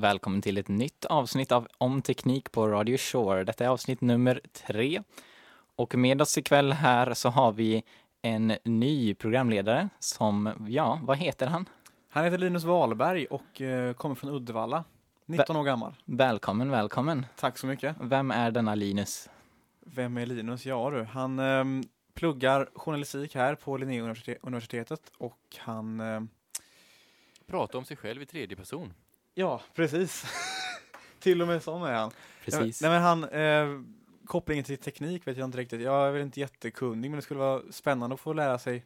Välkommen till ett nytt avsnitt av Om Teknik på Radio Shore. Detta är avsnitt nummer tre. Och med oss ikväll här så har vi en ny programledare som, ja, vad heter han? Han heter Linus Wahlberg och eh, kommer från Uddevalla. 19 år gammal. Välkommen, välkommen. Tack så mycket. Vem är denna Linus? Vem är Linus? Ja du, han ehm, pluggar journalistik här på Linnéuniversitetet och han... ehm, Prata om sig själv i tredje person. Ja, precis. Till och med sån är han. Precis. Nej, men han, eh, kopplingen till teknik vet jag inte riktigt. Jag är väl inte jättekunnig men det skulle vara spännande att få lära sig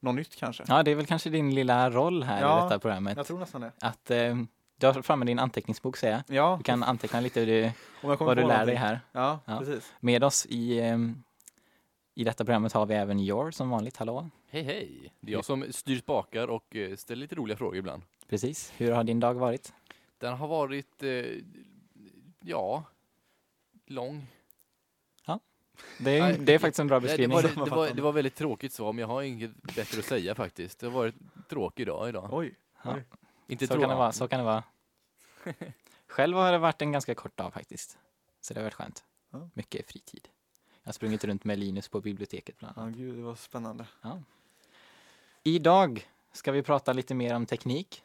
något nytt kanske. Ja, det är väl kanske din lilla roll här Ja, i detta programmet. Jag tror nästan det. Att eh, du har framme din anteckningsbok säger jag. Ja, Du kan anteckna lite hur du, vad du lär någonting. dig här. Ja, Ja. precis. Med oss i, eh, i detta programmet har vi även Your som vanligt. Hallå! Hej hej! Det är jag som styr spakar och eh, ställer lite roliga frågor ibland. Precis. Hur har din dag varit? Den har varit, eh, ja, lång. Det är, Nej, det är faktiskt en bra Nej, det, beskrivning. var, det, det, var, det var väldigt tråkigt svar, men jag har inget bättre att säga faktiskt. Det har varit en tråkig dag idag. Oj. Ja. Inte Så kan det vara, så kan det vara. Själv har det varit en ganska kort dag faktiskt. Så det har varit skönt. Ja. Mycket fritid. Jag har sprungit runt med Linus på biblioteket bland annat. Ja, gud, det var spännande. Idag ska vi prata lite mer om teknik.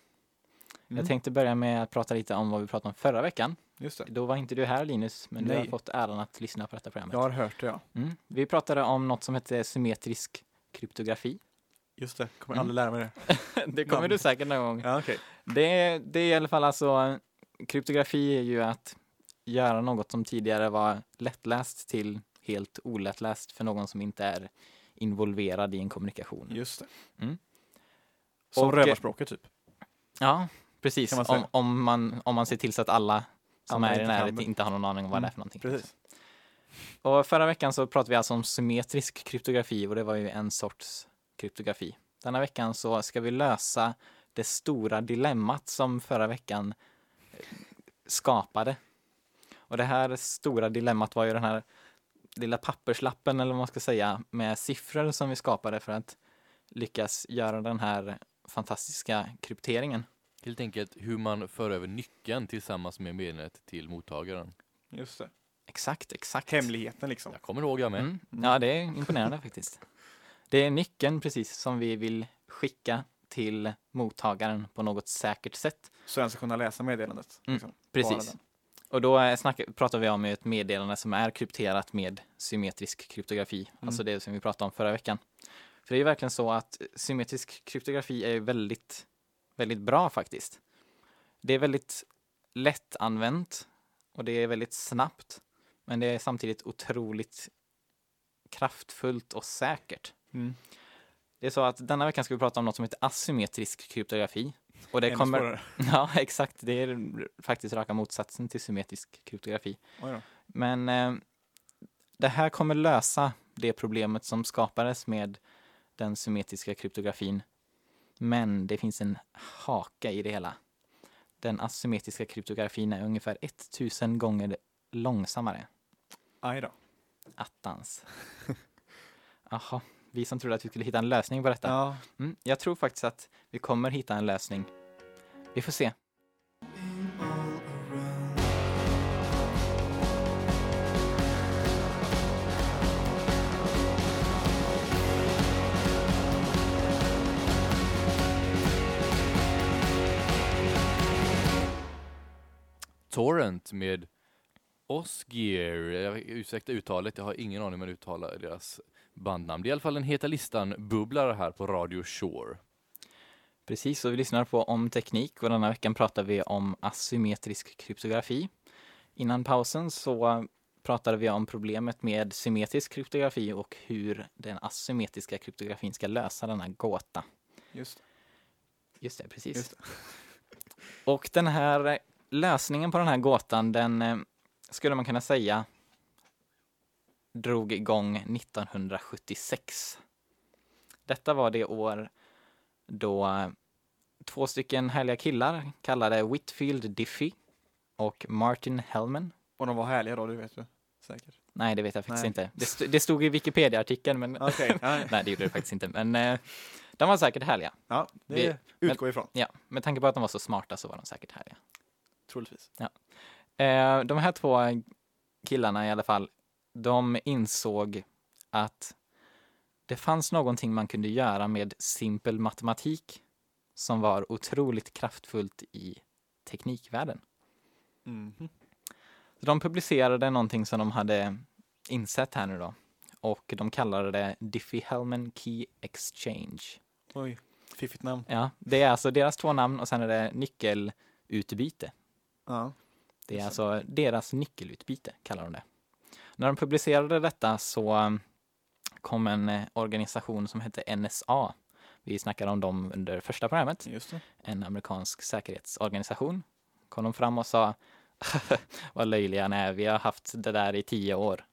Mm. Jag tänkte börja med att prata lite om vad vi pratade om förra veckan. Just det. Då var inte du här Linus, men du har Nej. fått äran att lyssna på detta programmet. Jag har hört det, ja. Mm. Vi pratade om något som heter symmetrisk kryptografi. Just det. Kommer Mm. aldrig lära mig det. det kommer Namn. du säkert någon gång. Ja, okej. Det, det är i alla fall alltså, kryptografi är ju att göra något som tidigare var lättläst till helt olättläst för någon som inte är involverad i en kommunikation. Just det. Mm. Som rövarspråket typ. Ja, precis. Man om, om, man, om man ser till så att alla som Alla är i närheten inte har någon aning om vad det är Mm, för någonting. Precis. Och förra veckan så pratade vi alltså om symmetrisk kryptografi och det var ju en sorts kryptografi. Denna veckan så ska vi lösa det stora dilemmat som förra veckan eh, skapade. Och det här stora dilemmat var ju den här lilla papperslappen eller vad man ska säga med siffror som vi skapade för att lyckas göra den här fantastiska krypteringen. Helt enkelt hur man för över nyckeln tillsammans med meddelandet till mottagaren. Just det. Exakt, exakt. Hemligheten liksom. Jag kommer ihåg jag med. Mm. Ja, det är imponerande faktiskt. Det är nyckeln precis som vi vill skicka till mottagaren på något säkert sätt. Så den ska kunna läsa meddelandet. Mm, Liksom. Bara Precis. Och då är snack, pratar vi om ett meddelande som är krypterat med symmetrisk kryptografi, Mm. alltså det som vi pratade om förra veckan. För det är ju verkligen så att symmetrisk kryptografi är väldigt, väldigt bra faktiskt. Det är väldigt lättanvänt och det är väldigt snabbt, men det är samtidigt otroligt kraftfullt och säkert. Mm. Det är så att denna veckan ska vi prata om något som heter asymmetrisk kryptografi. Och det Ännu kommer, svårare. ja exakt, det är faktiskt raka motsatsen till symmetrisk kryptografi. Men eh, det här kommer lösa det problemet som skapades med den symmetriska kryptografin. Men det finns en haka i det hela. Den asymmetriska kryptografin är ungefär 1000 gånger långsammare. Aj då. Attans. Jaha, vi som trodde att vi skulle hitta en lösning på detta. Ja. Mm, jag tror faktiskt att vi kommer hitta en lösning. Vi får se. Torrent med Osgear. Jag ursäkta uttalet, jag har ingen aning om hur man uttalar deras bandnamn. Det är i alla fall en Heta listan-bubblare här på Radio Shore. Precis, så vi lyssnar på Om teknik och denna veckan pratar vi om asymmetrisk kryptografi. Innan pausen så pratade vi om problemet med symmetrisk kryptografi och hur den asymmetriska kryptografin ska lösa denna gåta. Just det. Just det, precis. Just Och den här lösningen på den här gåtan, den eh, skulle man kunna säga drog igång 1976. Detta var det år då två stycken härliga killar kallade Whitfield Diffie och Martin Hellman. Och de var härliga då, det vet du säkert. Nej, det vet jag faktiskt Nej. inte. Det, st- det stod i Wikipedia-artikeln, men. Ja, nej, det gjorde det faktiskt inte. Men eh, de var säkert härliga. ja, det Vi- utgår ifrån. Ja, med tanke på att de var så smarta så var de säkert härliga. Troligtvis. Eh, de här två killarna i alla fall, de insåg att det fanns någonting man kunde göra med simpel matematik som var otroligt kraftfullt i teknikvärlden. Så de publicerade någonting som de hade insett här nu då och de kallade det Diffie-Hellman Key Exchange. Oj, fiffigt namn. Ja, det är alltså deras två namn och sen är det nyckelutbyte. Ja. Det är alltså deras nyckelutbyte, kallar de det. När de publicerade detta så um, kom en eh, organisation som hette NSA. Vi snackade om dem under första programmet. En amerikansk säkerhetsorganisation. Kom de fram och sa vad löjliga ni är, vi har haft det där i tio år.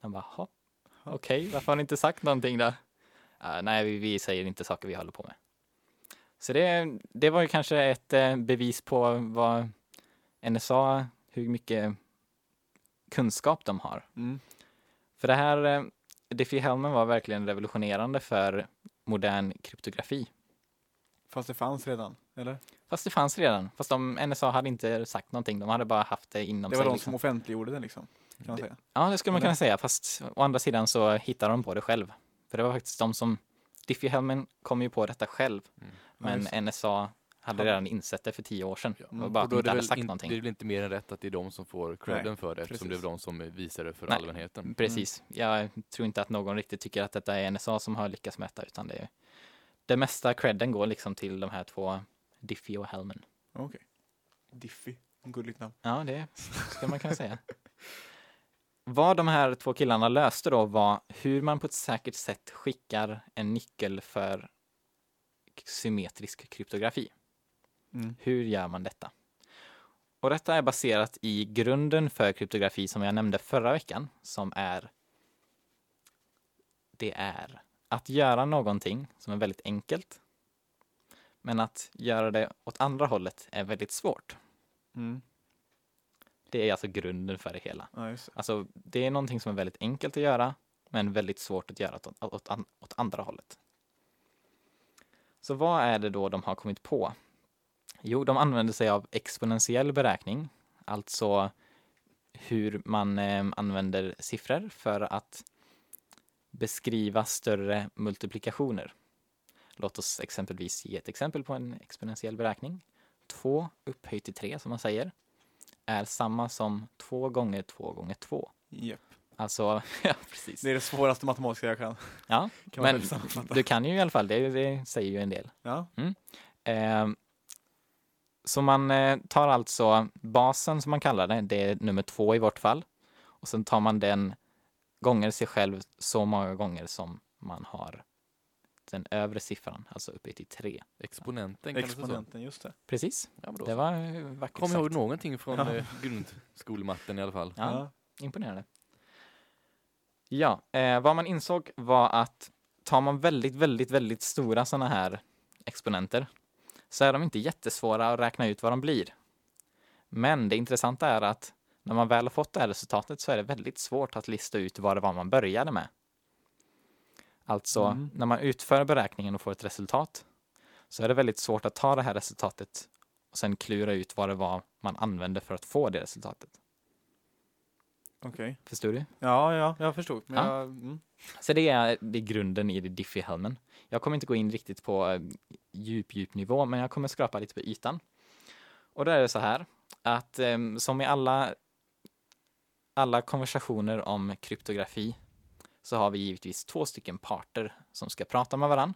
De bara, "Ha, okej, varför har ni inte sagt någonting då? "Ah, nej, vi, vi säger inte saker vi håller på med. Så det, det var ju kanske ett eh, bevis på vad NSA, hur mycket kunskap de har. Mm. För det här, eh, Diffie-Hellman var verkligen revolutionerande för modern kryptografi. Fast det fanns redan, eller? Fast det fanns redan. Fast de, NSA hade inte sagt någonting. De hade bara haft det inom Det var sig. de liksom. som offentliggjorde det liksom, kan man säga. Ja, det skulle man kunna säga. Fast å andra sidan så hittade de på det själv. För det var faktiskt de som, Diffie-Hellman kom ju på detta själv. Mm. Ja, Men det. NSA hade redan insett det för tio år sedan. Ja. Mm. bara Och då är inte det väl sagt in, någonting. det är väl inte mer än rätt att det är de som får credden för det eftersom det är precis. de som visar det för Nej. allmänheten. Precis. Jag tror inte att någon riktigt tycker att detta är NSA som har lyckats med detta, utan det är det mesta credden går liksom till de här två, Diffie och Hellman. Okej. Diffie, en gulligt namn. Ja, det ska man kunna säga. Vad de här två killarna löste då var hur man på ett säkert sätt skickar en nyckel för symmetrisk kryptografi. Mm. Hur gör man detta? Och detta är baserat i grunden för kryptografi som jag nämnde förra veckan, som är det är att göra någonting som är väldigt enkelt, men att göra det åt andra hållet är väldigt svårt. Mm. Det är alltså grunden för det hela. Ja, det. Alltså, det är någonting som är väldigt enkelt att göra, men väldigt svårt att göra åt, åt, åt andra hållet. Så vad är det då de har kommit på? Jo, de använder sig av exponentiell beräkning, alltså hur man eh, använder siffror för att beskriva större multiplikationer. Låt oss exempelvis ge ett exempel på en exponentiell beräkning. 2 upphöjt till 3 som man säger är samma som 2 gånger 2 gånger 2. Japp. Alltså, ja precis. Det är det svåraste matematiska jag kan. Ja, kan men du kan ju i alla fall, det, det säger ju en del. Ja. Eh, så man eh, tar alltså basen som man kallar det, det är nummer två i vårt fall. Och sen tar man den gånger sig själv så många gånger som man har den övre siffran, alltså uppe till tre. Exponenten kan. Exponenten, just det. Precis, Ja, det var vackert Kom ihåg sagt. någonting från Ja. eh, grundskolematten i alla fall. Ja, imponerande. Ja, eh, vad man insåg var att tar man väldigt, väldigt, väldigt stora sådana här exponenter så är de inte jättesvåra att räkna ut vad de blir. Men det intressanta är att när man väl har fått det här resultatet så är det väldigt svårt att lista ut vad det var man började med. Alltså, Mm. när man utför beräkningen och får ett resultat så är det väldigt svårt att ta det här resultatet och sen klura ut vad det var man använde för att få det resultatet. Okej. Förstår du? Ja, ja, jag förstod. Ja. jag, mm. Så det är, det är grunden i det Diffie-Hellman. Jag kommer inte gå in riktigt på eh, djup, djup nivå, men jag kommer skrapa lite på ytan. Och då är det så här att eh, som i alla, alla konversationer om kryptografi så har vi givetvis två stycken parter som ska prata med varann.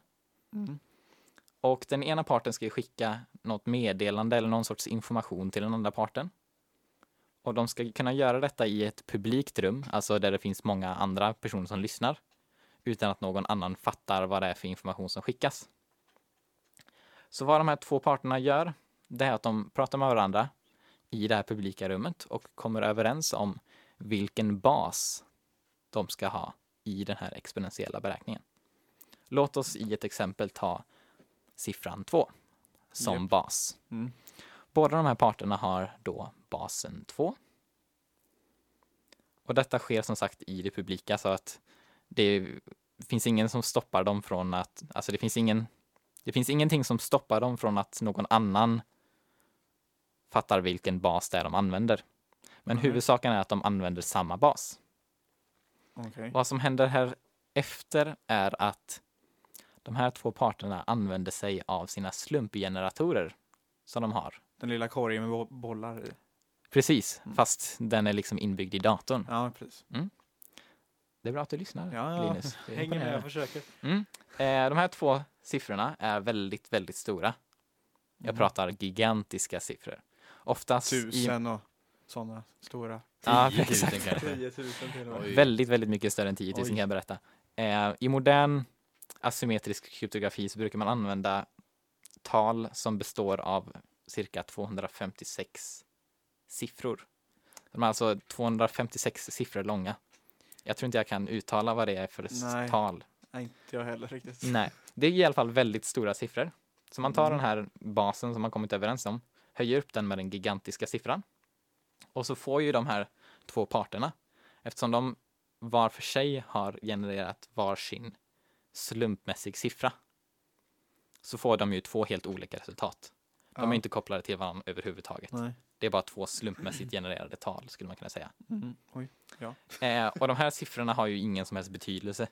Mm. Och den ena parten ska skicka något meddelande eller någon sorts information till den andra parten. Och de ska kunna göra detta i ett publikt rum, alltså där det finns många andra personer som lyssnar, utan att någon annan fattar vad det är för information som skickas. Så vad de här två parterna gör, det är att de pratar med varandra i det här publika rummet och kommer överens om vilken bas de ska ha i den här exponentiella beräkningen. Låt oss i ett exempel ta siffran 2 som Japp. bas. Mm. Båda de här parterna har då basen 2. Och detta sker som sagt i det publika så att det finns ingen som stoppar dem från att, alltså det finns ingen, det finns ingenting som stoppar dem från att någon annan fattar vilken bas det är de använder. Men Mhm. huvudsaken är att de använder samma bas. Okej. Vad som händer här efter är att de här två parterna använder sig av sina slumpgeneratorer som de har. Den lilla korgen med bo- bollar i. Precis, Mm. fast den är liksom inbyggd i datorn. Ja, precis. Det är bra att du lyssnar, Ja, ja. Linus. Hänger med, jag försöker. Mm. Eh, de här två siffrorna är väldigt, väldigt stora. Jag Mm. pratar gigantiska siffror. Oftast i Tusen och sådana stora. Ja, 10 000 exakt. kanske. 10 000 till och med. Oj. väldigt, väldigt mycket större än 10 000 Oj. kan jag berätta. Eh, I modern asymmetrisk kryptografi så brukar man använda tal som består av cirka 256 siffror. De är alltså 256 siffror långa. Jag tror inte jag kan uttala vad det är för Nej. tal. Nej, inte jag heller riktigt. Nej, det är i alla fall väldigt stora siffror. Så man tar Mm. den här basen som man kommit överens om, höjer upp den med den gigantiska siffran. Och så får ju de här två parterna, eftersom de var för sig har genererat varsin slumpmässig siffra, så får de ju två helt olika resultat. De är Ja. inte kopplade till varandra överhuvudtaget. Nej. Det är bara två slumpmässigt genererade tal, skulle man kunna säga. Mm. Oj. Eh, och de här siffrorna har ju ingen som helst betydelse.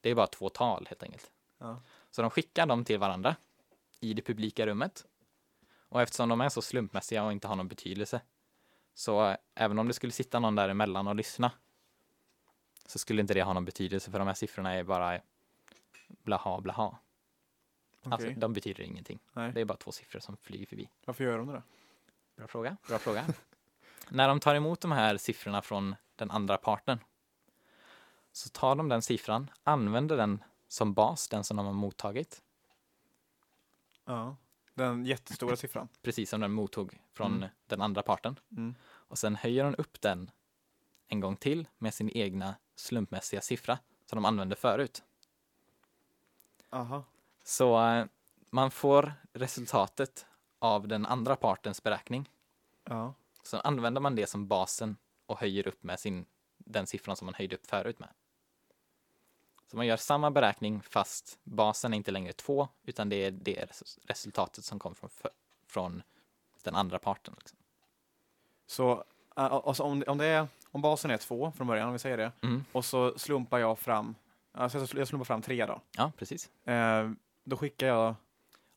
Det är bara två tal helt enkelt. Ja. Så de skickar dem till varandra i det publika rummet. Och eftersom de är så slumpmässiga och inte har någon betydelse så eh, även om det skulle sitta någon däremellan och lyssna så skulle inte det ha någon betydelse för de här siffrorna är bara blaha blaha. Okej. Alltså de betyder ingenting. Nej. Det är bara två siffror som flyger förbi. Varför gör de det då? Bra fråga. Bra fråga. När de tar emot de här siffrorna från den andra parten så tar de den siffran, använder den som bas, den som de har mottagit, Ja. Den jättestora siffran. precis som den mottog från Mm. den andra parten. Mm. Och sen höjer de upp den en gång till med sin egna slumpmässiga siffra som de använde förut. Aha. Så eh, man får resultatet av den andra partens beräkning. Ja. Så använder man det som basen och höjer upp med sin, den siffran som man höjde upp förut med. Så man gör samma beräkning fast basen är inte längre två utan det är det res- resultatet som kom från, från den andra parten. Liksom. Så alltså om, om, det är, om basen är två från början, om vi säger det, Mm. och så slumpar jag fram, alltså jag sl- jag slumpar fram tre då. Ja, precis. Eh, då skickar jag,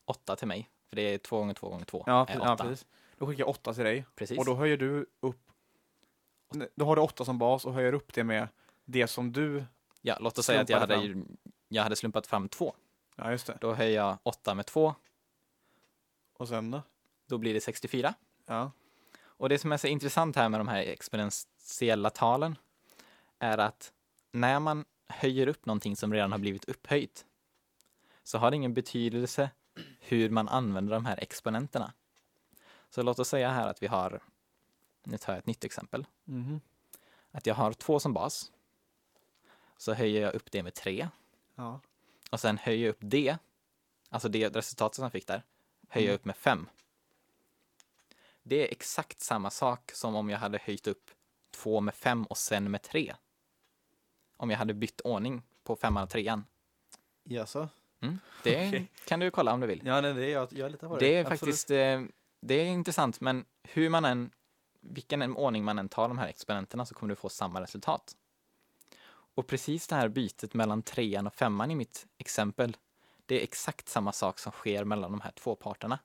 Åtta till mig, för det är två gånger två gånger två. ja, är åtta. ja precis. Då skickar jag åtta till dig precis. och då höjer du upp, då har du åtta som bas och höjer upp det med det som du, ja, låt oss säga att jag hade, jag hade slumpat fram två. ja just det, Då höjer jag åtta med två, och sen då? då blir det 64. Ja. Och det som är så intressant här med de här exponentiella talen är att när man höjer upp någonting som redan har blivit upphöjt så har det ingen betydelse hur man använder de här exponenterna. Så låt oss säga här att vi har, nu tar jag ett nytt exempel, Mhm. att jag har två som bas. Så höjer jag upp det med tre Ja. och sen höjer jag upp det, alltså det resultatet som jag fick där, höjer jag Mm. upp med fem. Det är exakt samma sak som om jag hade höjt upp två med fem och sen med tre. Om jag hade bytt ordning på femman och trean. Jaså? Det Okej. kan du kolla om du vill. Ja, nej, det är jag, jag litar på Det är faktiskt, eh, det är intressant, men hur man än, vilken en ordning man än tar de här exponenterna så kommer du få samma resultat. Och precis det här bytet mellan trean och femman i mitt exempel, det är exakt samma sak som sker mellan de här två parterna.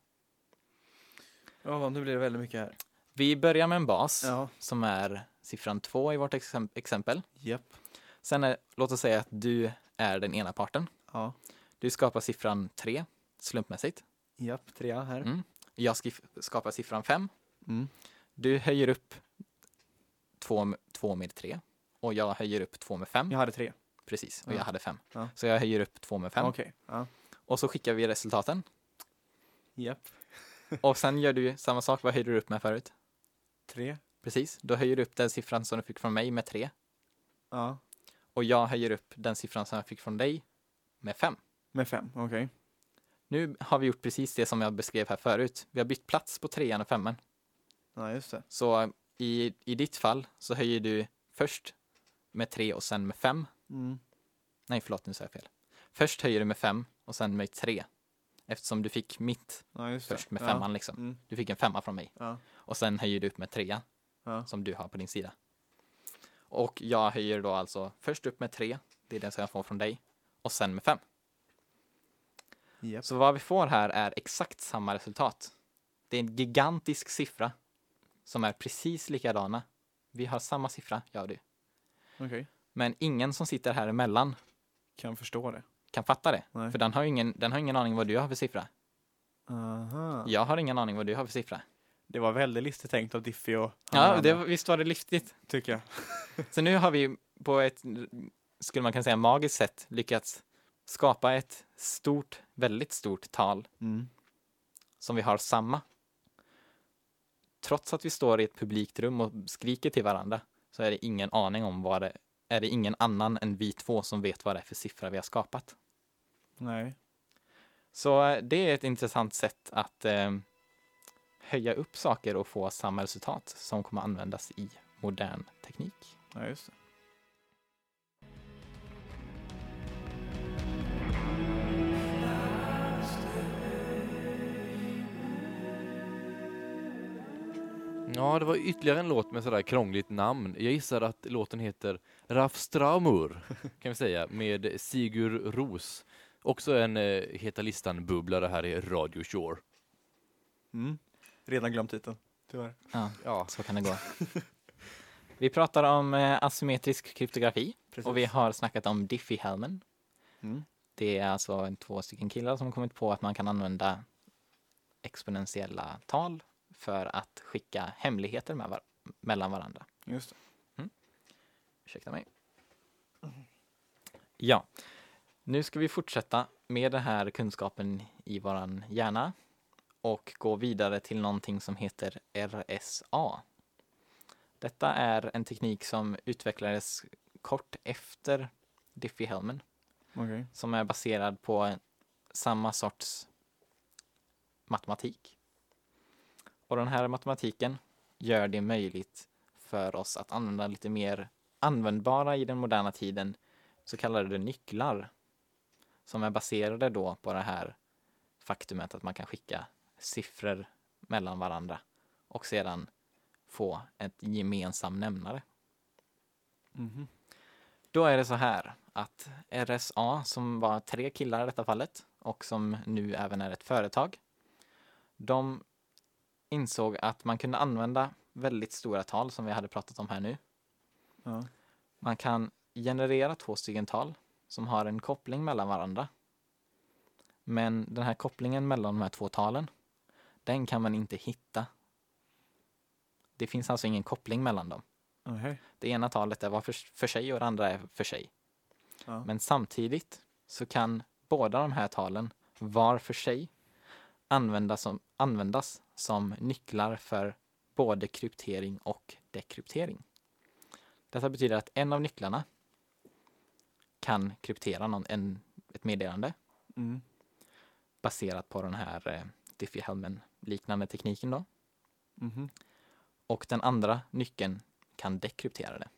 Ja, nu blir det väldigt mycket här. Vi börjar med en bas Ja. som är siffran två i vårt exem- exempel. Japp. Sen är, låt oss säga att du är den ena parten. Ja. Du skapar siffran tre slumpmässigt. Japp, trea här. Mm. Jag skapar siffran fem. Mm. Du höjer upp två, m- två med tre och jag höjer upp två med fem. Jag hade tre. Precis, och Ja. jag hade fem. Ja. Så jag höjer upp två med fem. Okej. Ja. Och så skickar vi resultaten. Japp. Och sen gör du samma sak. Vad höjde du upp med förut? Tre. Precis, då höjer du upp den siffran som du fick från mig med tre. Ja. Och jag höjer upp den siffran som jag fick från dig med fem. Med fem, okej. Nu har vi gjort precis det som jag beskrev här förut. Vi har bytt plats på trean och femman. Ja, just det. Så i, i ditt fall så höjer du först med tre och sen med fem. Mm. Nej, förlåt, nu sa jag fel. Först höjer du med fem och sen med tre. Eftersom du fick mitt Ja, först med ja. femman liksom. Mm. Du fick en femma från mig. Ja. Och sen höjer du upp med trean Ja. som du har på din sida. Och jag höjer då alltså först upp med tre, det är det som jag får från dig, och sen med fem. Japp. Så vad vi får här är exakt samma resultat. Det är en gigantisk siffra som är precis likadana. Vi har samma siffra, jag och du. Okej. Men ingen som sitter här emellan Kan förstå det. kan fatta det. Nej. För den har, ingen, den har ingen aning vad du har för siffra. Aha. Jag har ingen aning vad du har för siffra. Det var väldigt listigt tänkt av Diffie och Ja, det, visst var det lyftigt. tycker jag. Så nu har vi på ett, skulle man kunna säga magiskt sätt, lyckats skapa ett stort, väldigt stort tal Mm. som vi har samma. Trots att vi står i ett publikt rum och skriker till varandra så är det ingen aning om vad det är det ingen annan än vi två som vet vad det är för siffra vi har skapat. Nej. Så eh, det är ett intressant sätt att eh, höja upp saker och få samma resultat som kommer användas i modern teknik. Ja, just det. Ja, det var ytterligare en låt med sådär krångligt namn. Jag gissar att låten heter Rafstramur, kan vi säga, med Sigur Ros. Också en eh, Heta listan-bubblare här i Radio Shore. Mm. Redan glömt titeln, tyvärr. Ja, Ja, så kan det gå. Vi pratar om eh, asymmetrisk kryptografi Precis. och vi har snackat om Diffie-Hellman. Mm. Det är alltså en, två stycken killar som har kommit på att man kan använda exponentiella tal för att skicka hemligheter var- mellan varandra. Just det. Ursäkta mig. Ja, nu ska vi fortsätta med den här kunskapen i våran hjärna och gå vidare till någonting som heter RSA. Detta är en teknik som utvecklades kort efter Diffie-Hellman Okej. som är baserad på samma sorts matematik. Och den här matematiken gör det möjligt för oss att använda lite mer användbara i den moderna tiden så kallade nycklar som är baserade då på det här faktumet att man kan skicka siffror mellan varandra och sedan få ett gemensam nämnare. Mhm. Då är det så här att RSA, som var tre killar i detta fallet och som nu även är ett företag, de insåg att man kunde använda väldigt stora tal som vi hade pratat om här nu. Ja. Man kan generera två stycken tal som har en koppling mellan varandra. Men den här kopplingen mellan de här två talen, den kan man inte hitta. Det finns alltså ingen koppling mellan dem. Okej. Det ena talet är var för, för sig och det andra är för sig. Ja. Men samtidigt så kan båda de här talen var för sig användas som, användas som nycklar för både kryptering och dekryptering. Detta betyder att en av nycklarna kan kryptera någon, en, ett meddelande Mm. baserat på den här eh, Diffie-Hellman liknande tekniken då. Mhm. Och den andra nyckeln kan dekryptera det.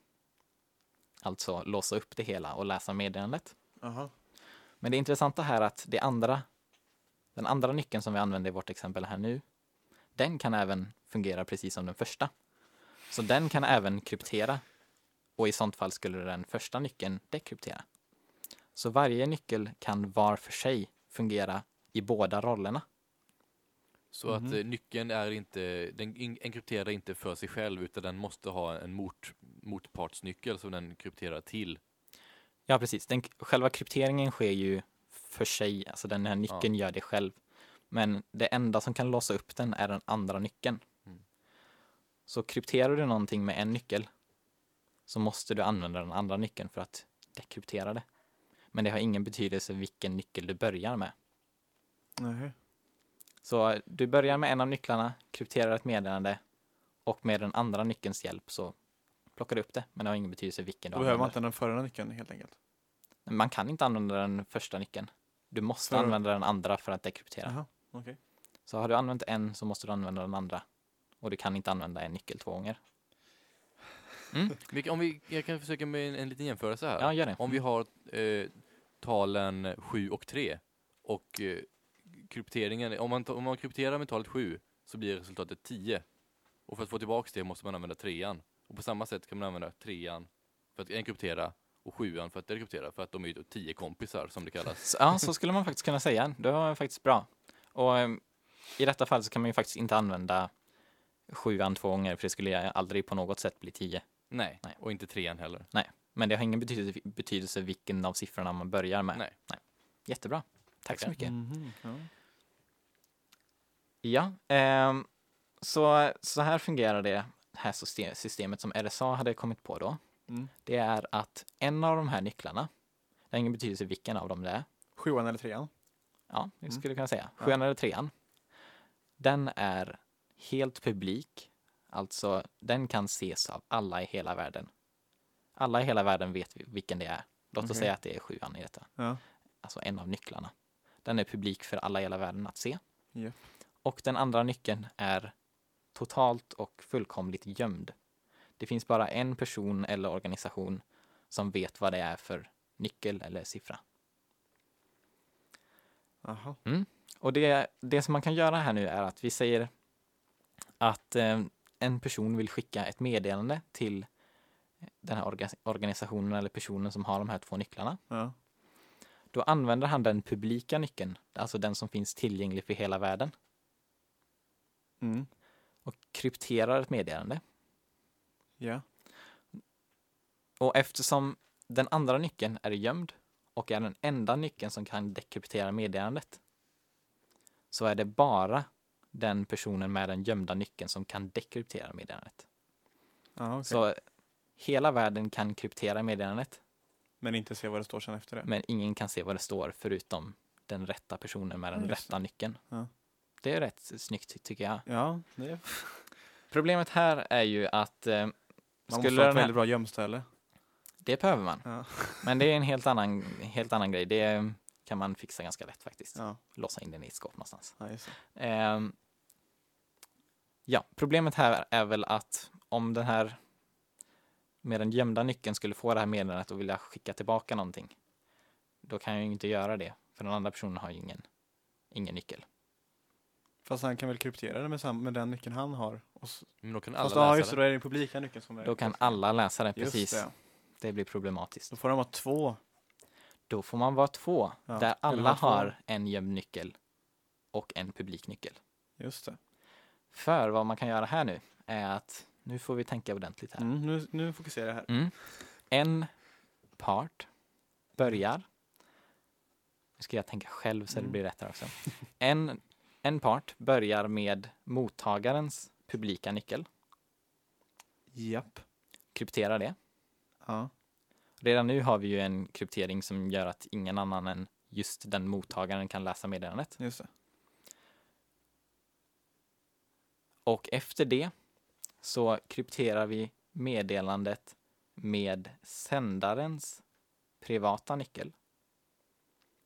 Alltså låsa upp det hela och läsa meddelandet. Aha. Men det intressanta här är att det andra, den andra nyckeln som vi använder i vårt exempel här nu, den kan även fungera precis som den första. Så den kan även kryptera och i sånt fall skulle den första nyckeln dekryptera. Så varje nyckel kan var för sig fungera i båda rollerna. så Mhm. att eh, nyckeln är inte, den enkrypterar inte för sig själv utan den måste ha en mot, motpartsnyckel som den krypterar till. Ja, precis. Den, själva krypteringen sker ju för sig, alltså den här nyckeln gör det själv. Men det enda som kan låsa upp den är den andra nyckeln. Mm. Så krypterar du någonting med en nyckel så måste du använda den andra nyckeln för att dekryptera det. Men det har ingen betydelse vilken nyckel du börjar med. Nej. Så du börjar med en av nycklarna, krypterar ett meddelande och med den andra nyckelns hjälp så plockar du upp det. Men det har ingen betydelse vilken du Då behöver man använder. inte den förra nyckeln helt enkelt. Man kan inte använda den första nyckeln. Du måste För- använda den andra för att dekryptera. Jaha, okej. Så har du använt en så måste du använda den andra. Och du kan inte använda en nyckel två gånger. Kan- om vi, jag kan försöka med en, en liten jämförelse här. Ja, gör det. Om vi har eh, talen 7 och 3 och eh, krypteringen, om man, om man krypterar med talet 7 så blir resultatet 10. Och för att få tillbaka det måste man använda trean. Och på samma sätt kan man använda trean för att enkryptera och sjuan för att dekryptera för att de är ju 10 kompisar som det kallas. Så, ja, så skulle man faktiskt kunna säga. Det var faktiskt bra. Och eh, i detta fall så kan man ju faktiskt inte använda sjuan två gånger för det skulle aldrig på något sätt bli tio. Nej, Nej. och inte trean heller. Men det har ingen betydelse, betydelse vilken av siffrorna man börjar med. Nej. Jättebra. Tack så Tackar. mycket. Mhm, ja. Ja, ehm, så, så här fungerar det här syste- systemet som RSA hade kommit på då. Mm. Det är att en av de här nycklarna, det har ingen betydelse vilken av dem det är, Sjuan eller trean? ja, vi Mm. skulle kunna säga, Ja. sjuan eller trean, den är helt publik, alltså den kan ses av alla i hela världen. Alla i hela världen vet vi- vilken det är. Låt oss Okej. säga att det är sjuan i detta, Ja. alltså en av nycklarna. Den är publik för alla i hela världen att se. Japp. Och den andra nyckeln är totalt och fullkomligt gömd. Det finns bara en person eller organisation som vet vad det är för nyckel eller siffra. Aha. Och det, det som man kan göra här nu är att vi säger att eh, en person vill skicka ett meddelande till den här orga- organisationen eller personen som har de här två nycklarna. Ja. Då använder han den publika nyckeln, alltså den som finns tillgänglig för hela världen Mm. och krypterar ett meddelande. Ja. Och eftersom den andra nyckeln är gömd och är den enda nyckeln som kan dekryptera meddelandet så är det bara den personen med den gömda nyckeln som kan dekryptera meddelandet. Ja, okej. Så hela världen kan kryptera meddelandet Men inte se vad det står sen efter det. men ingen kan se vad det står förutom den rätta personen med den just rätta nyckeln. Ja. Det är rätt snyggt tycker jag. Ja, det Problemet här är ju att eh, man måste skulle ha den ett väldigt bra gömställe. det behöver man. Ja. Men det är en helt annan, helt annan grej. Det kan man fixa ganska lätt faktiskt. Ja, Låsa in den i ett skåp någonstans. ja. Ehm, ja, problemet här är väl att om den här med den gömda nyckeln skulle få det här meddelandet och vilja skicka tillbaka någonting. Då kan jag ju inte göra det. För den andra personen har ju ingen, ingen nyckel. Fast han kan väl kryptera det med, sam- med den nyckeln han har. Och s- Men då kan alla Fast ja, läsa just det, det. då är det den publika nyckeln som är Då kan alla läsa Just precis. det. Det blir problematiskt. Då får de ha två. Då får man vara två. Ja, Där eller alla två. har en gömd nyckel och en publik nyckel. Just det. För vad man kan göra här nu är att, nu får vi tänka ordentligt här. Mm, nu, nu fokuserar jag här. Mm. En part börjar, nu ska jag tänka själv så det Mm. blir rätt här också. En, en part börjar med mottagarens publika nyckel, Japp. krypterar det. Ja. Redan nu har vi ju en kryptering som gör att ingen annan än just den mottagaren kan läsa meddelandet. Just det. Och efter det så krypterar vi meddelandet med sändarens privata nyckel,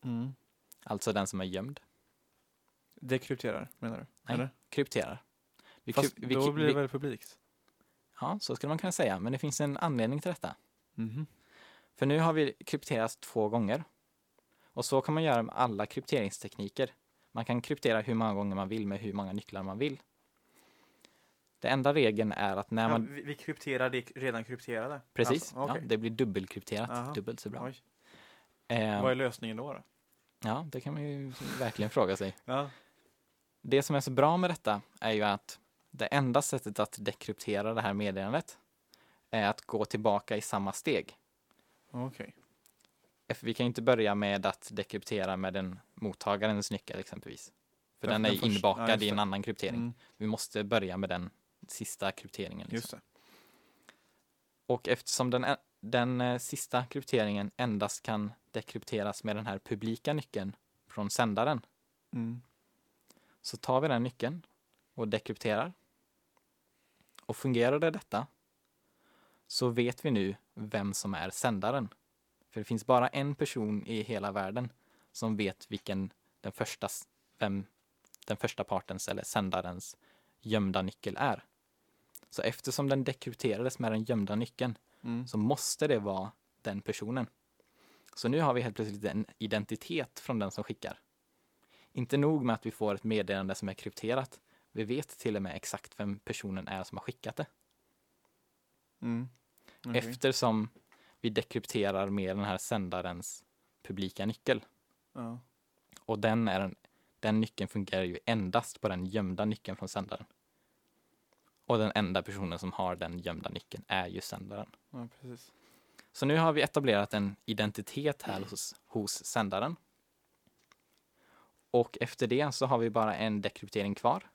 Mm. alltså den som är gömd. Dekrypterar, menar du? Nej. Eller? krypterar. Vi, Fast vi, då blir det vi, väl publikt? Ja, så skulle man kunna säga, men det finns en anledning till detta. Mhm. För nu har vi krypterat två gånger. Och så kan man göra med alla krypteringstekniker. Man kan kryptera hur många gånger man vill med hur många nycklar man vill. Det enda regeln är att när Ja, man... vi, vi krypterar det redan krypterade? Precis, Alltså, okej. ja, det blir dubbelkrypterat, Aha. dubbelt så bra. Eh, Vad är lösningen då? då? ja, det kan man ju verkligen fråga sig. Ja. Det som är så bra med detta är ju att det enda sättet att dekryptera det här meddelandet är att gå tillbaka i samma steg. Okej. För vi kan inte börja med att dekryptera med den mottagarens nyckel exempelvis. För Ja, den den är ja, inbakad just i en annan kryptering. Mm. Vi måste börja med den sista krypteringen. Liksom. Och eftersom den, den eh, sista krypteringen endast kan dekrypteras med den här publika nyckeln från sändaren Mm. Så tar vi den nyckeln och dekrypterar. Och fungerar det detta så vet vi nu vem som är sändaren. För det finns bara en person i hela världen som vet vilken den första, vem den första partens eller sändarens gömda nyckel är. Så eftersom den dekrypterades med den gömda nyckeln Mm. så måste det vara den personen. Så nu har vi helt plötsligt en identitet från den som skickar. Inte nog med att vi får ett meddelande som är krypterat. Vi vet till och med exakt vem personen är som har skickat det. Mm. Okej. Eftersom vi dekrypterar med den här sändarens publika nyckel. Ja. Och den, är en, den nyckeln fungerar ju endast på den gömda nyckeln från sändaren. Och den enda personen som har den gömda nyckeln är ju sändaren. ja. Så nu har vi etablerat en identitet här hos, hos sändaren. Och efter det så har vi bara en dekryptering kvar.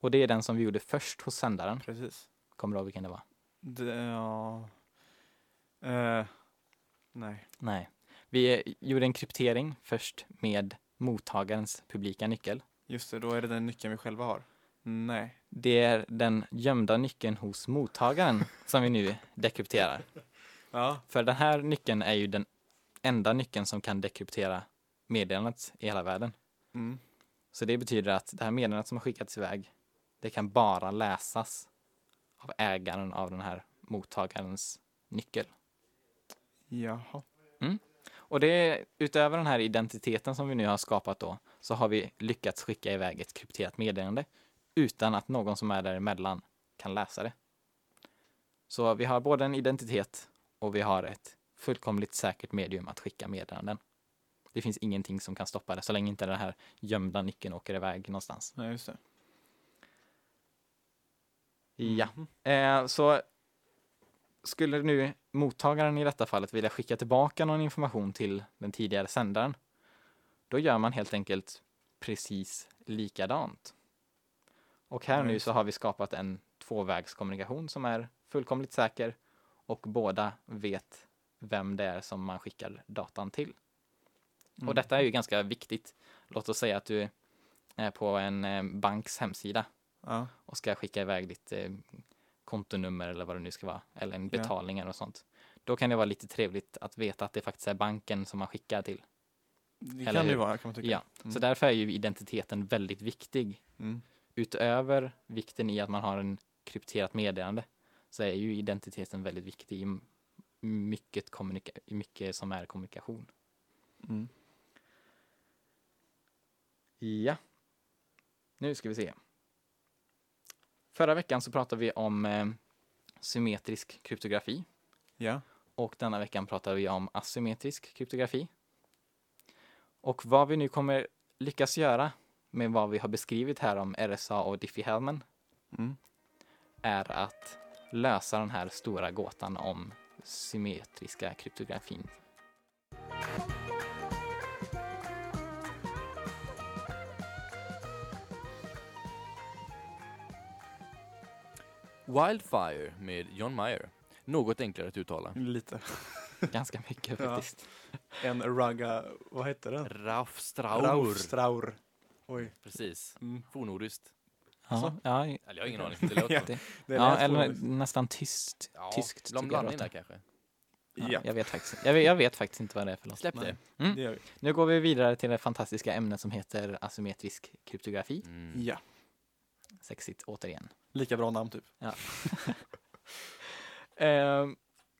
Och det är den som vi gjorde först hos sändaren. Precis. Kommer du ihåg vilken det var? Det, ja. Eh, nej. Nej. Vi eh, gjorde en kryptering först med mottagarens publika nyckel. Just det, då är det den nyckeln vi själva har. Nej. Det är den gömda nyckeln hos mottagaren som vi nu dekrypterar. Ja. För den här nyckeln är ju den enda nyckeln som kan dekryptera meddelandet i hela världen. Mm. Så det betyder att det här meddelandet som har skickats iväg, det kan bara läsas av ägaren av den här mottagarens nyckel. Jaha. Och det utöver den här identiteten som vi nu har skapat då, så har vi lyckats skicka iväg ett krypterat meddelande utan att någon som är däremellan kan läsa det. Så vi har både en identitet och vi har ett fullkomligt säkert medium att skicka meddelanden. Det finns ingenting som kan stoppa det så länge inte den här gömda nyckeln åker iväg någonstans. Nej, just det. Ja, Mhm. eh, så skulle nu mottagaren i detta fallet vilja skicka tillbaka någon information till den tidigare sändaren, då gör man helt enkelt precis likadant. Och här Ja, nu så har vi skapat en tvåvägskommunikation som är fullkomligt säker och båda vet vem det är som man skickar datan till. Och Mm. detta är ju ganska viktigt. Låt oss säga att du är på en eh, banks hemsida Ja. och ska skicka iväg ditt eh, kontonummer eller vad det nu ska vara, eller en Ja. betalning eller något sånt. Då kan det vara lite trevligt att veta att det faktiskt är banken som man skickar till. Det Eller kan det hur? vara, kan man tycka. Ja, Mm. så därför är ju identiteten väldigt viktig. Mm. Utöver vikten i att man har en krypterat meddelande så är ju identiteten väldigt viktig i mycket, kommunika- mycket som är kommunikation. Mm. Ja. Nu ska vi se. Förra veckan så pratade vi om eh, symmetrisk kryptografi Ja. och denna veckan pratar vi om asymmetrisk kryptografi. Och vad vi nu kommer lyckas göra med vad vi har beskrivit här om RSA och Diffie-Hellman Mm. är att lösa den här stora gåtan om symmetriska kryptografin. Wildfire med John Mayer. Något enklare att uttala. Lite. Ganska mycket Ja. faktiskt. En ragga, vad hette den? Raufstraur. Raufstraur. Oj. Precis. Mm. Fornordiskt. Ja, ja, Eller jag har ingen aning. Det låter Ja. det. Det ja eller nästan tyst. Ja, Tyskt blandning där kanske. Ja, Ja, Jag, vet faktiskt, jag, vet, jag vet faktiskt inte vad det är för något. Släpp det. Mm. det. Nu går vi vidare till det fantastiska ämnet som heter asymmetrisk kryptografi. Mm. Ja. Sexigt återigen. Lika bra namn typ. Eh,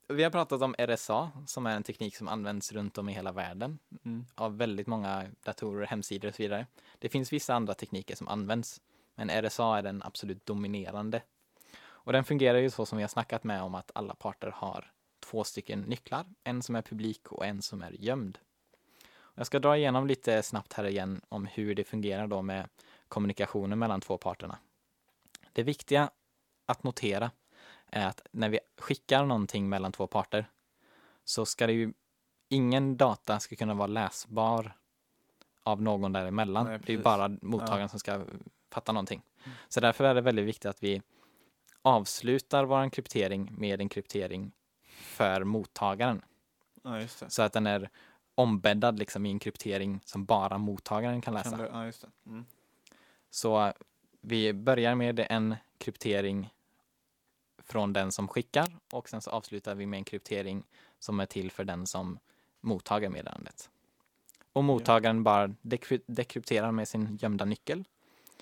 vi har pratat om RSA som är en teknik som används runt om i hela världen Mm. av väldigt många datorer, hemsidor och så vidare. Det finns vissa andra tekniker som används, men RSA är den absolut dominerande. Och den fungerar ju så som vi har snackat med om att alla parter har två stycken nycklar, en som är publik och en som är gömd. Jag ska dra igenom lite snabbt här igen om hur det fungerar då med kommunikationen mellan två parterna. Det viktiga att notera är att när vi skickar någonting mellan två parter så ska det ju ingen data ska kunna vara läsbar av någon däremellan. Nej, det är ju bara mottagaren som ska fatta någonting. Så därför är det väldigt viktigt att vi avslutar vår kryptering med en kryptering för mottagaren. Ja. Så att den är ombäddad liksom i en kryptering som bara mottagaren kan läsa. Kan det, ja. Mm. Så vi börjar med en kryptering från den som skickar och sen så avslutar vi med en kryptering som är till för den som mottager meddelandet. Och mottagaren bara dekry- dekrypterar med sin gömda nyckel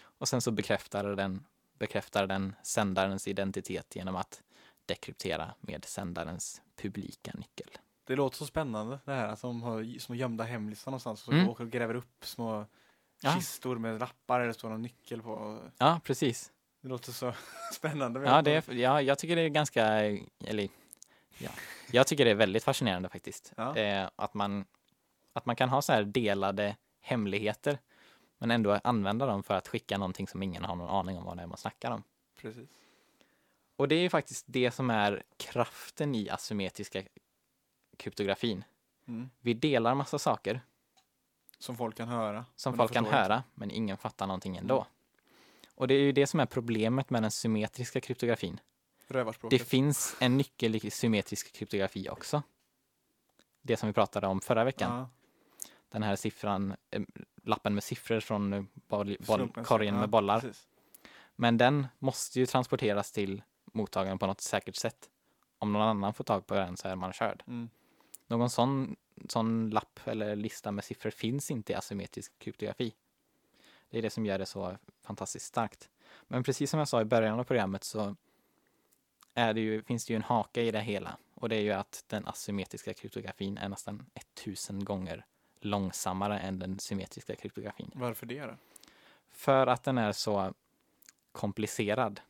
och sen så bekräftar den, bekräftar den sändarens identitet genom att dekryptera med sändarens publika nyckel. Det låter så spännande det här att de har små gömda hemlisar någonstans och så Mm. åker och gräver upp små Ja. kistor med lappar det står någon nyckel på. Ja, precis. Det låter så spännande. Ja, det är, ja, jag tycker det är ganska, eller ja, jag tycker det är väldigt fascinerande faktiskt. Ja. Eh, att, man, att man kan ha så här delade hemligheter, men ändå använda dem för att skicka någonting som ingen har någon aning om vad det är man snackar om. Precis. Och det är faktiskt det som är kraften i asymmetriska kryptografin. Mm. Vi delar massa saker Som folk kan höra. som folk kan höra, men ingen fattar någonting ändå. Mm. Och det är ju det som är problemet med den symmetriska kryptografin. inte. Det finns en nyckel i symmetrisk kryptografi också. Det som vi pratade om förra veckan. Ja, Den här siffran, eh, lappen med siffror från eh, boll, boll, korgen Ja, med bollar. precis. Men den måste ju transporteras till mottagaren på något säkert sätt. Om någon annan får tag på den så är man körd. Mm. Någon sån, sån lapp eller lista med siffror finns inte i asymmetrisk kryptografi. Det är det som gör det så fantastiskt starkt. Men precis som jag sa i början av programmet så det ju, finns det ju en haka i det hela. Och det är ju att den asymmetriska kryptografin är nästan 1000 gånger långsammare än den symmetriska kryptografin. Varför det då? För att den är så komplicerad.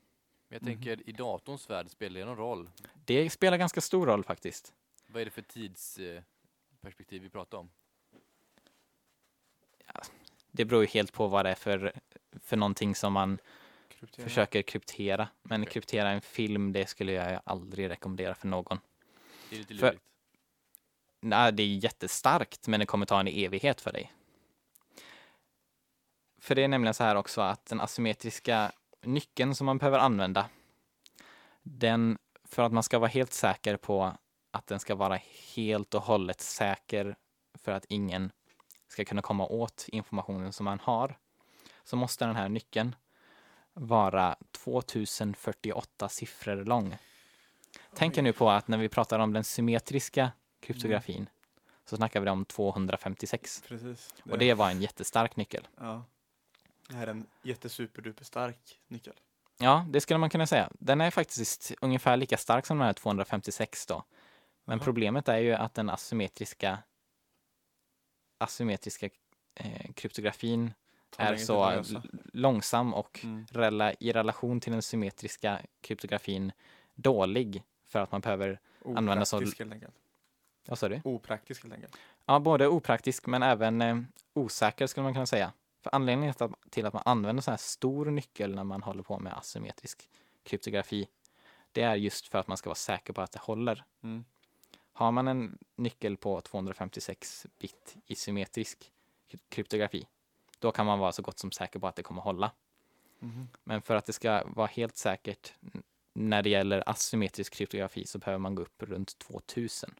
Jag tänker, i datorns värld spelar det någon roll? Det spelar ganska stor roll faktiskt. Vad är det för tidsperspektiv vi pratar om? Det beror ju helt på vad det är för, för någonting som man Kryptera. försöker kryptera. Men Okej. kryptera en film, det skulle jag aldrig rekommendera för någon. Det är lite För- lurigt. Nej, det är jättestarkt, men det kommer ta en evighet för dig. För det är nämligen så här också att den asymmetriska nyckeln som man behöver använda, den, för att man ska vara helt säker på att den ska vara helt och hållet säker för att ingen ska kunna komma åt informationen som man har, så måste den här nyckeln vara 2048 siffror lång. Tänk er nu på att när vi pratar om den symmetriska kryptografin så snackar vi om 256. Precis. Och det var en jättestark nyckel. Ja. Det här är en jättesuperduper stark nyckel. Ja, det skulle man kunna säga. Den är faktiskt ungefär lika stark som den här 256 då. Men Jaha. problemet är ju att den asymmetriska asymmetriska eh, kryptografin är så l- långsam och Mm. rela, i relation till den symmetriska kryptografin dålig för att man behöver, använda så- Opraktisk helt enkelt. vad sa du? Opraktisk helt enkelt. Ja, både opraktisk men även eh, osäker skulle man kunna säga. För anledningen till att, till att man använder så här stor nyckel när man håller på med asymmetrisk kryptografi, det är just för att man ska vara säker på att det håller. Mm. Har man en nyckel på 256 bit i symmetrisk kry- kryptografi, då kan man vara så gott som säker på att det kommer hålla. Mhm. Men för att det ska vara helt säkert när det gäller asymmetrisk kryptografi så behöver man gå upp runt 2000.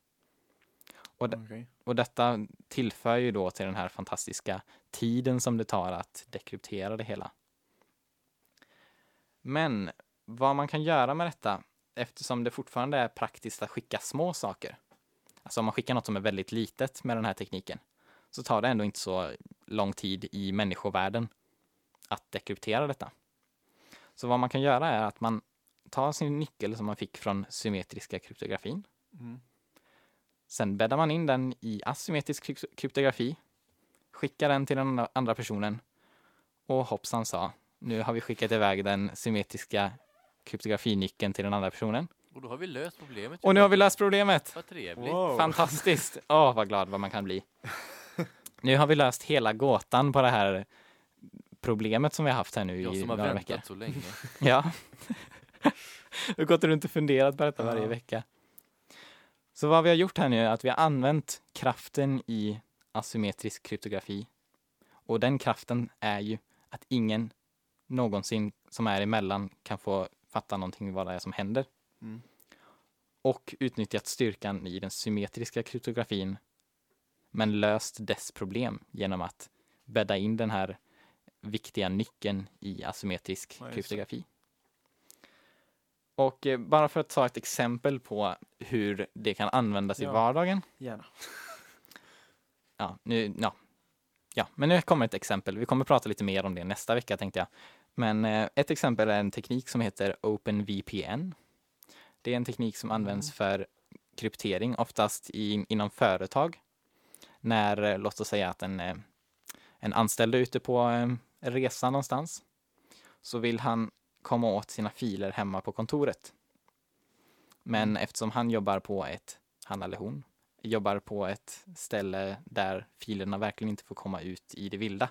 Och det- Okej. Och detta tillför ju då till den här fantastiska tiden som det tar att dekryptera det hela. Men vad man kan göra med detta, eftersom det fortfarande är praktiskt att skicka små saker. Alltså om man skickar något som är väldigt litet med den här tekniken, så tar det ändå inte så lång tid i människovärlden att dekryptera detta. Så vad man kan göra är att man tar sin nyckel som man fick från symmetriska kryptografin, Mm. Sen bäddar man in den i asymmetrisk kryp- kryptografi, skickar den till den andra personen och hoppsan sa, nu har vi skickat iväg den symmetriska kryptografinyckeln till den andra personen. Och då har vi löst problemet. Och nu har vi löst problemet! Vad trevligt. Wow. Fantastiskt! Åh, vad glad vad man kan bli. Nu har vi löst hela gåtan på det här problemet som vi har haft här nu Jag i som har några väntat veckor. så länge. Ja. du har gått runt och funderat på detta Ja. varje vecka. Så vad vi har gjort här nu är att vi har använt kraften i asymmetrisk kryptografi. Och den kraften är ju att ingen någonsin som är emellan kan få fatta någonting vad det är som händer. Mm. Och utnyttjat styrkan i den symmetriska kryptografin men löst dess problem genom att bädda in den här viktiga nyckeln i asymmetrisk Ja, kryptografi. Och eh, bara för att ta ett exempel på hur det kan användas i Ja. vardagen. Gärna. Ja, nu, ja. ja, men nu kommer ett exempel. Vi kommer prata lite mer om det nästa vecka tänkte jag. Men eh, ett exempel är en teknik som heter OpenVPN. Det är en teknik som används för kryptering, oftast i, inom företag. När, eh, låt oss säga att en, eh, en anställd är ute på resa någonstans så vill han komma åt sina filer hemma på kontoret. Men eftersom han jobbar på ett, han eller hon, jobbar på ett ställe där filerna verkligen inte får komma ut i det vilda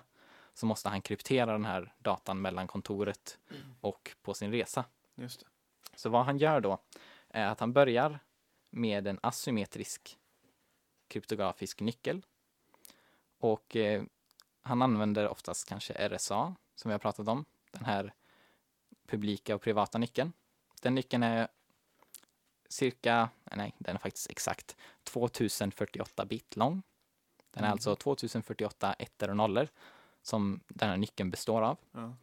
så måste han kryptera den här datan mellan kontoret och på sin resa. Just det. Så vad han gör då är att han börjar med en asymmetrisk kryptografisk nyckel. Och eh, han använder oftast kanske RSA som vi har pratat om. Den här publika och privata nyckeln. Den nyckeln är cirka, nej den är faktiskt exakt 2048 bit lång. Den är Mm. alltså 2048 ettor och nollor som den här nyckeln består av. Ja.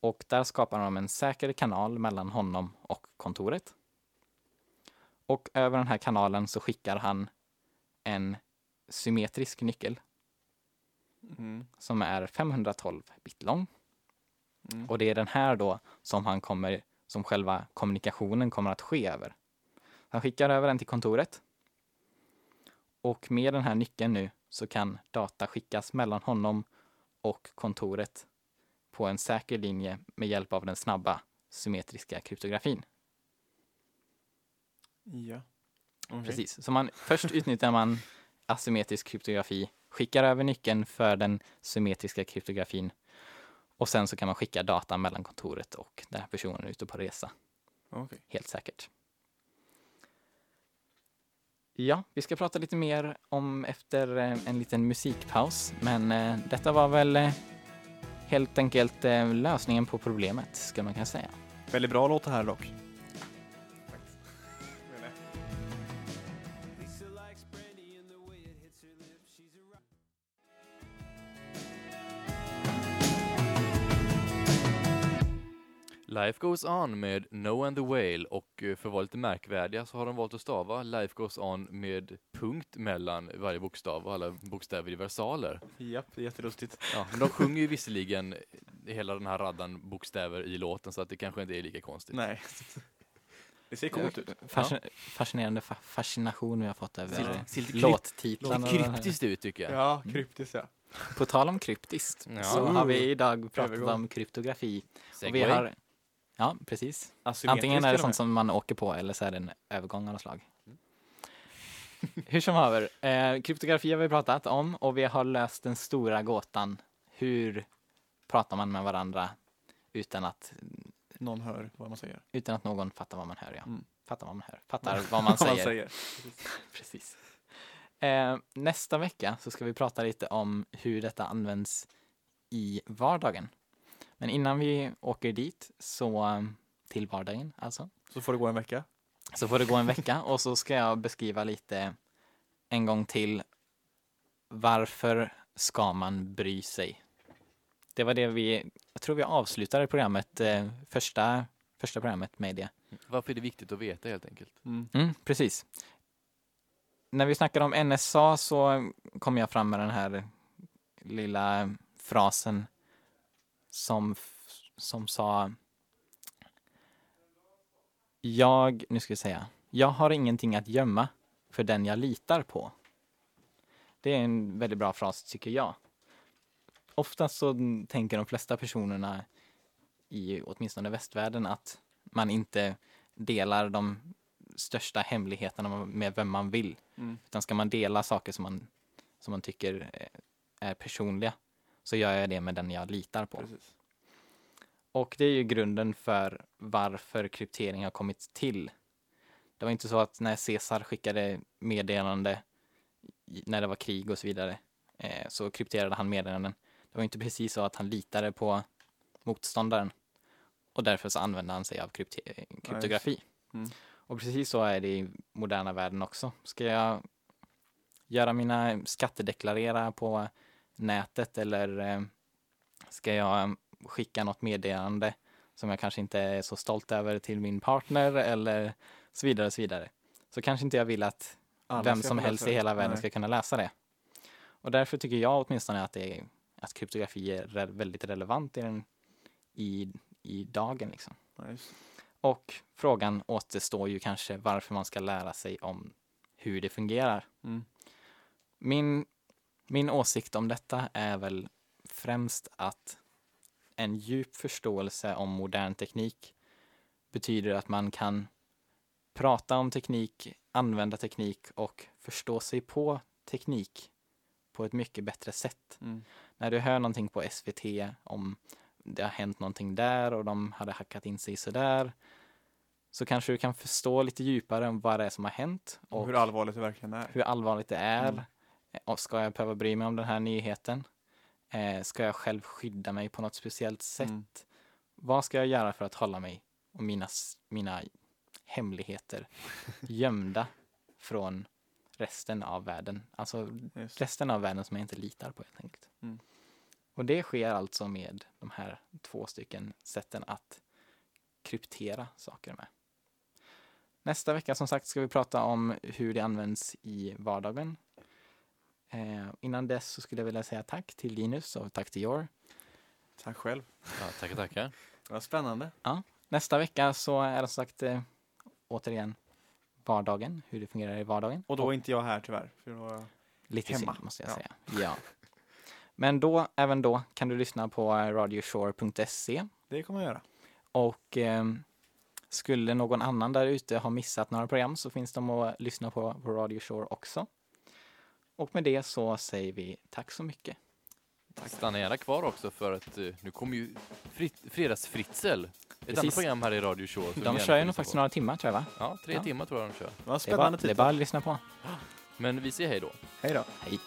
Och där skapar de en säker kanal mellan honom och kontoret. Och över den här kanalen så skickar han en symmetrisk nyckel Mm. som är 512 bit lång. Mm. Och det är den här då som han kommer, som själva kommunikationen kommer att ske över. Han skickar över den till kontoret. Och med den här nyckeln nu så kan data skickas mellan honom och kontoret på en säker linje med hjälp av den snabba symmetriska kryptografin. Ja. Okej. Precis. Så man, först utnyttjar man asymmetrisk kryptografi, skickar över nyckeln för den symmetriska kryptografin och sen så kan man skicka data mellan kontoret och den här personen ute på resa. Okej. Helt säkert. Ja, vi ska prata lite mer om efter eh, en liten musikpaus, men eh, detta var väl eh, helt enkelt eh, lösningen på problemet, ska man kunna säga. Väldigt bra låt det här dock. Life Goes On med No and the Whale och eh, för att vara lite märkvärdiga så har de valt att stava Life Goes On med punkt mellan varje bokstav och alla bokstäver i versaler. Japp, det är jättelustigt. Ja, men de sjunger ju visserligen hela den här raddan bokstäver i låten så att det kanske inte är lika konstigt. Nej. Det ser coolt ut. Fascin- Fascinerande fa- fascination vi har fått över Ja. eh, låttitlarna. lite kryptiskt ut tycker jag. Ja, kryptiskt ja. På tal om kryptiskt Ja. så har vi idag pratat Övergång. om kryptografi. Och vi Segway. har, ja, precis. Antingen är det sånt som man åker på eller så är det en övergång av något slag. Hur som haver, eh, kryptografi har vi pratat om och vi har löst den stora gåtan. Hur pratar man med varandra utan att, Någon hör vad man säger. utan att någon fattar vad man hör? Ja. Mm. Fattar vad man hör. Fattar vad man säger. säger. Precis. Eh, nästa vecka så ska vi prata lite om hur detta används i vardagen. Men innan vi åker dit, så eh, till vardagen alltså, Så får det gå en vecka. så får det gå en vecka och så ska jag beskriva lite en gång till varför ska man bry sig? Det var det vi, jag tror vi avslutade programmet, eh, första, första programmet med det. Varför är det viktigt att veta helt enkelt? Mm. Mm, precis. När vi snackade om NSA så kom jag fram med den här lilla frasen som, som sa Jag, nu ska vi säga, jag har ingenting att gömma för den jag litar på. Det är en väldigt bra fras tycker jag. Oftast så tänker de flesta personerna i åtminstone västvärlden att man inte delar de största hemligheterna med vem man vill. Mm. Utan ska man dela saker som man, som man tycker eh, är personliga så gör jag det med den jag litar på. Precis. Och det är ju grunden för varför kryptering har kommit till. Det var inte så att när Caesar skickade meddelande när det var krig och så vidare eh, så krypterade han meddelanden. Det var inte precis så att han litade på motståndaren och därför så använde han sig av krypte- kryptografi. Mm. Och precis så är det i moderna världen också. Ska jag göra mina skattedeklarera på nätet eller eh, ska jag skicka något meddelande som jag kanske inte är så stolt över till min partner eller så vidare och så vidare. Så kanske inte jag vill att Alla vem som helst i hela världen Nej. ska kunna läsa det. Och därför tycker jag åtminstone att det är att kryptografi är re- väldigt relevant i, den, i, i dagen. Liksom. Just. Och frågan återstår ju kanske varför man ska lära sig om hur det fungerar. Mm. Min, min åsikt om detta är väl främst att en djup förståelse om modern teknik betyder att man kan prata om teknik, använda teknik och förstå sig på teknik på ett mycket bättre sätt. Mm. När du hör någonting på SVT om det har hänt någonting där och de hade hackat in sig sådär så kanske du kan förstå lite djupare om vad det är som har hänt Och hur allvarligt det verkligen är. hur allvarligt det är. Mm. Och ska jag behöva bry mig om den här nyheten? Eh, ska jag själv skydda mig på något speciellt sätt? Mm. Vad ska jag göra för att hålla mig och mina, mina hemligheter gömda från resten av världen? Alltså Just. resten av världen som jag inte litar på helt enkelt. Mm. Och det sker alltså med de här två stycken sätten att kryptera saker med. Nästa vecka som sagt ska vi prata om hur det används i vardagen. Eh, innan dess så skulle jag vilja säga tack till Linus och tack till Jor. Tack själv. Ja, tackar, tackar. Det var spännande. Nästa vecka så är det som sagt eh, återigen vardagen, hur det fungerar i vardagen. Och då är inte jag här tyvärr. För då var. Lite Hemma. synd måste jag Ja. säga. Ja. Men då, även då kan du lyssna på eh, radioshore.se Det kommer jag göra. och eh, skulle någon annan där ute ha missat några program så finns de att lyssna på på Radio Shore också. Och med det så säger vi tack så mycket. Stanna gärna kvar också för att eh, nu kommer ju Frit- Fredagsfritzel. Ett Precis. annat program här i Radio Show. De kör ju nog faktiskt på. några timmar tror jag va? Ja, tre Ja. timmar tror jag de kör. Det var en Det är bara, spännande det är bara att lyssna på. Men vi säger hej då. Hej då. Hej!